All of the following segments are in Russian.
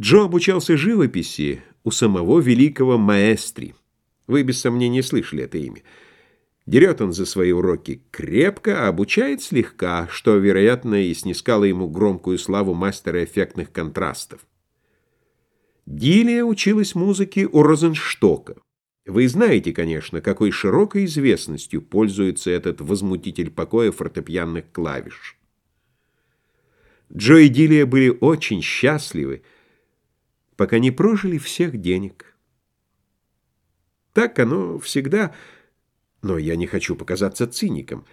Джо обучался живописи у самого великого маэстри. Вы без сомнения слышали это имя. Дерет он за свои уроки крепко, а обучает слегка, что, вероятно, и снискало ему громкую славу мастера эффектных контрастов. Дилия училась музыке у Розенштока. Вы знаете, конечно, какой широкой известностью пользуется этот возмутитель покоя фортепианных клавиш. Джо и Дилия были очень счастливы, пока не прожили всех денег. Так оно всегда, но я не хочу показаться циником.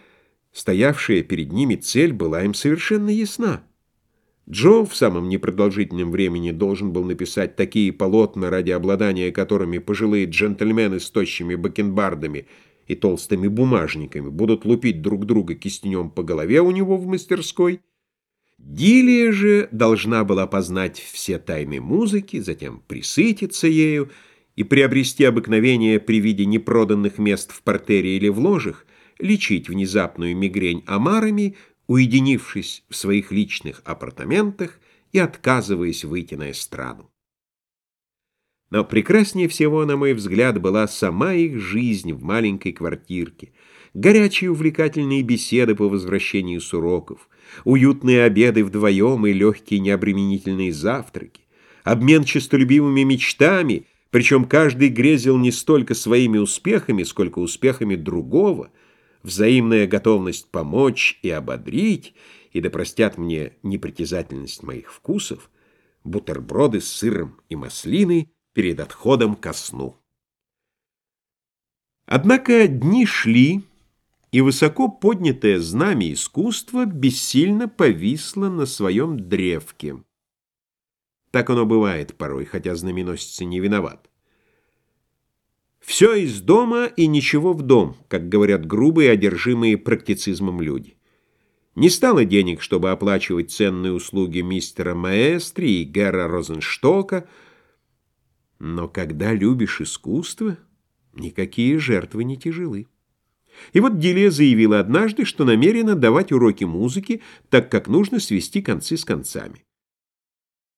Стоявшая перед ними цель была им совершенно ясна. Джо в самом непродолжительном времени должен был написать такие полотна, ради обладания которыми пожилые джентльмены с тощими бакенбардами и толстыми бумажниками будут лупить друг друга кистенем по голове у него в мастерской. Дилия же должна была познать все тайны музыки, затем присытиться ею и приобрести обыкновение при виде непроданных мест в портере или в ложах, лечить внезапную мигрень омарами, уединившись в своих личных апартаментах и отказываясь выйти на эстраду. Но прекраснее всего, на мой взгляд, была сама их жизнь в маленькой квартирке, горячие увлекательные беседы по возвращению с уроков, уютные обеды вдвоем и легкие необременительные завтраки, обмен честолюбивыми мечтами, причем каждый грезил не столько своими успехами, сколько успехами другого — взаимная готовность помочь и ободрить, и да простят мне непритязательность моих вкусов, бутерброды с сыром и маслиной перед отходом ко сну. Однако дни шли, и высоко поднятое знамя искусства бессильно повисло на своем древке. Так оно бывает порой, хотя знаменосец не виноват. Все из дома и ничего в дом, как говорят грубые, одержимые практицизмом люди. Не стало денег, чтобы оплачивать ценные услуги мистера Маэстри и Гера Розенштока, но когда любишь искусство, никакие жертвы не тяжелы. И вот Дилия заявила однажды, что намерена давать уроки музыки, так как нужно свести концы с концами.